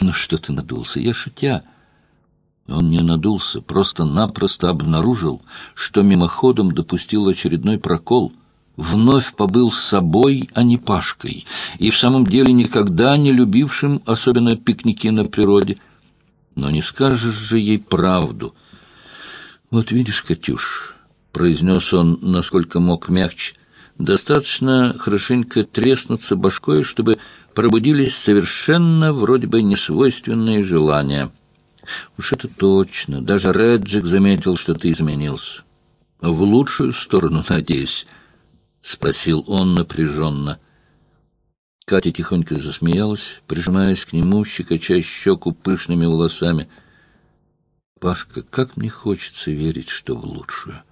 Ну что ты надулся? Я шутя. Он не надулся, просто-напросто обнаружил, что мимоходом допустил очередной прокол. Вновь побыл собой, а не Пашкой, и в самом деле никогда не любившим особенно пикники на природе. Но не скажешь же ей правду. «Вот видишь, Катюш», — произнес он, насколько мог мягче, — «достаточно хорошенько треснуться башкой, чтобы пробудились совершенно вроде бы несвойственные желания». Уж это точно. Даже Реджик заметил, что ты изменился. В лучшую сторону, надеюсь, — спросил он напряженно. Катя тихонько засмеялась, прижимаясь к нему, щекоча щеку пышными волосами. «Пашка, как мне хочется верить, что в лучшую!»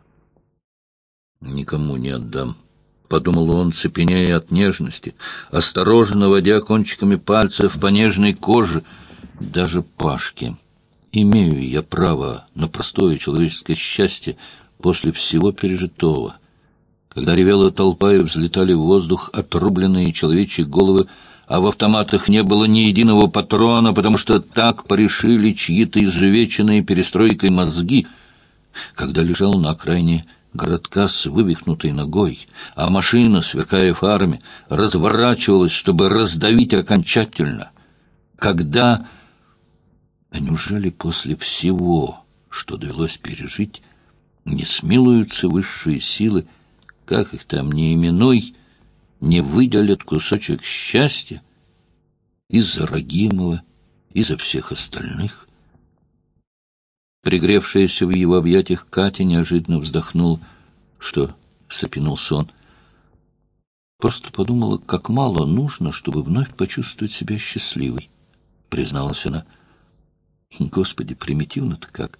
«Никому не отдам», — подумал он, цепенея от нежности, осторожно водя кончиками пальцев по нежной коже, даже Пашке. Имею я право на простое человеческое счастье после всего пережитого. Когда ревела толпа и взлетали в воздух отрубленные человечьи головы, а в автоматах не было ни единого патрона, потому что так порешили чьи-то изувеченные перестройкой мозги, когда лежал на окраине городка с вывихнутой ногой, а машина, сверкая фарами, разворачивалась, чтобы раздавить окончательно, когда? А неужели после всего, что довелось пережить, не смилуются высшие силы, как их там не именуй, не выделят кусочек счастья из-за Рагимова, из-за всех остальных? Пригревшаяся в его объятиях Катя неожиданно вздохнула. Что? — сопянулся он. Просто подумала, как мало нужно, чтобы вновь почувствовать себя счастливой, — призналась она. — Господи, примитивно-то как.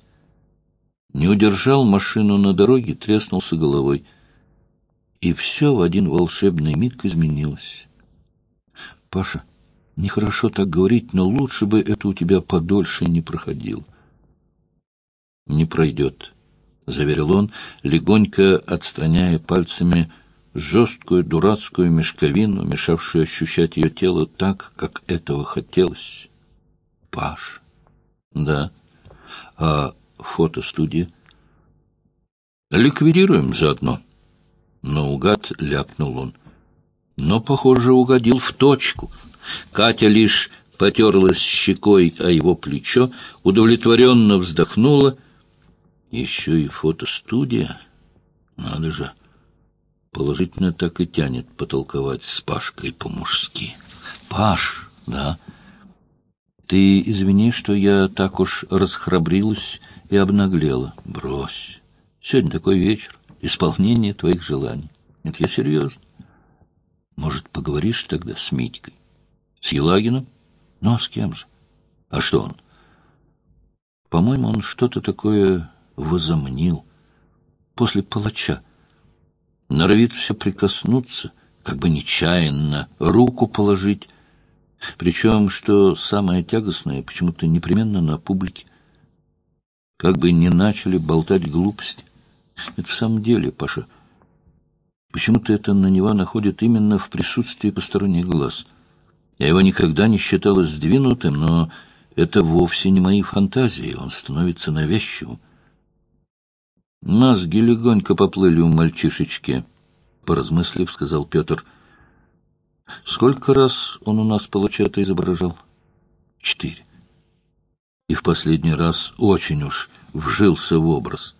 Не удержал машину на дороге, треснулся головой. И все в один волшебный миг изменилось. Паша, нехорошо так говорить, но лучше бы это у тебя подольше не проходило. Не пройдет, — заверил он, легонько отстраняя пальцами жесткую дурацкую мешковину, мешавшую ощущать ее тело так, как этого хотелось. Паша. Да. А фотостудия? Ликвидируем заодно. Наугад ляпнул он. Но, похоже, угодил в точку. Катя лишь потерлась щекой о его плечо, удовлетворенно вздохнула. Еще и фотостудия. Надо же. Положительно так и тянет потолковать с Пашкой по-мужски. Паш, да, — ты извини, что я так уж расхрабрилась и обнаглела. Брось. Сегодня такой вечер. Исполнение твоих желаний. Нет, я серьезно. Может, поговоришь тогда с Митькой? С Елагиным? Ну, а с кем же? А что он? По-моему, он что-то такое возомнил. После палача. Норовит все прикоснуться, как бы нечаянно, руку положить, причем, что самое тягостное, почему-то непременно на публике. Как бы не начали болтать глупости. Это в самом деле, Паша, почему-то это на него находит именно в присутствии посторонних глаз. Я его никогда не считала сдвинутым, но это вовсе не мои фантазии, он становится навязчивым. Мозги легонько поплыли у мальчишечки, — поразмыслив, сказал Петр — Сколько раз он у нас получается изображал? Четыре. И в последний раз очень уж вжился в образ.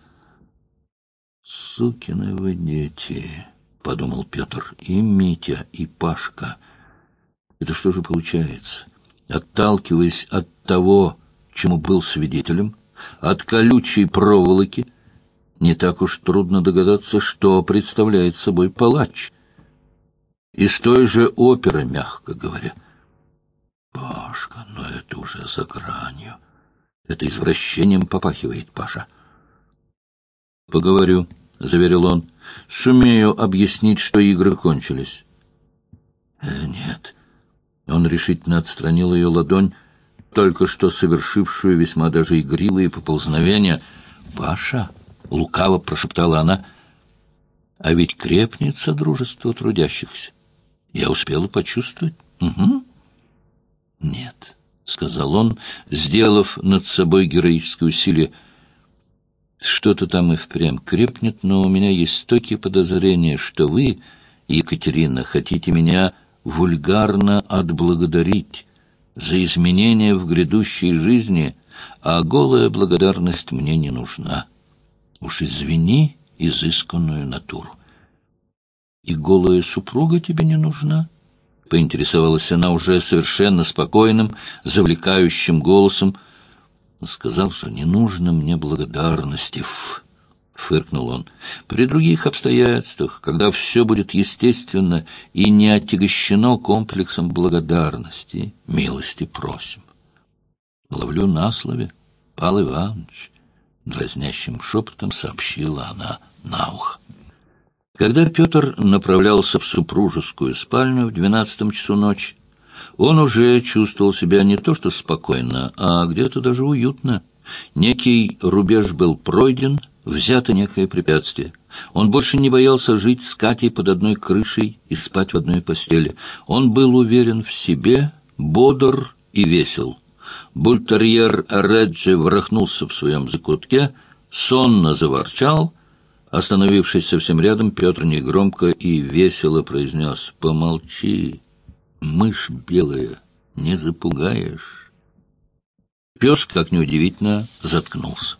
«Сукины вы дети», — подумал Петр, — «и Митя, и Пашка. Это что же получается? Отталкиваясь от того, чему был свидетелем, от колючей проволоки, не так уж трудно догадаться, что представляет собой палач — из той же оперы, мягко говоря. Пашка, но это уже за гранью. Это извращением попахивает, Паша. Поговорю, — заверил он. Сумею объяснить, что игры кончились. Э, нет. Он решительно отстранил ее ладонь, только что совершившую весьма даже игривые поползновения. «Паша!» — лукаво прошептала она. «А ведь крепнет содружество трудящихся. Я успела почувствовать? Угу. Нет, сказал он, сделав над собой героическое усилие. Что-то там и впрямь крепнет, но у меня есть стойкие подозрения, что вы, Екатерина, хотите меня вульгарно отблагодарить за изменения в грядущей жизни, а голая благодарность мне не нужна. Уж извини изысканную натуру. И голая супруга тебе не нужна? Поинтересовалась она уже совершенно спокойным, завлекающим голосом. Сказал, что не нужно мне благодарности. Фыркнул он. При других обстоятельствах, когда все будет естественно и не отягощено комплексом благодарности, милости просим. Ловлю на слове, Павел Иванович, дразнящим шепотом сообщила она на ухо. Когда Петр направлялся в супружескую спальню в двенадцатом часу ночи, он уже чувствовал себя не то что спокойно, а где-то даже уютно. Некий рубеж был пройден, взято некое препятствие. Он больше не боялся жить с Катей под одной крышей и спать в одной постели. Он был уверен в себе, бодр и весел. Бультерьер Реджи врахнулся в своем закутке, сонно заворчал — Остановившись совсем рядом, Петр негромко и весело произнес «Помолчи, мышь белая, не запугаешь». Пес, как неудивительно, заткнулся.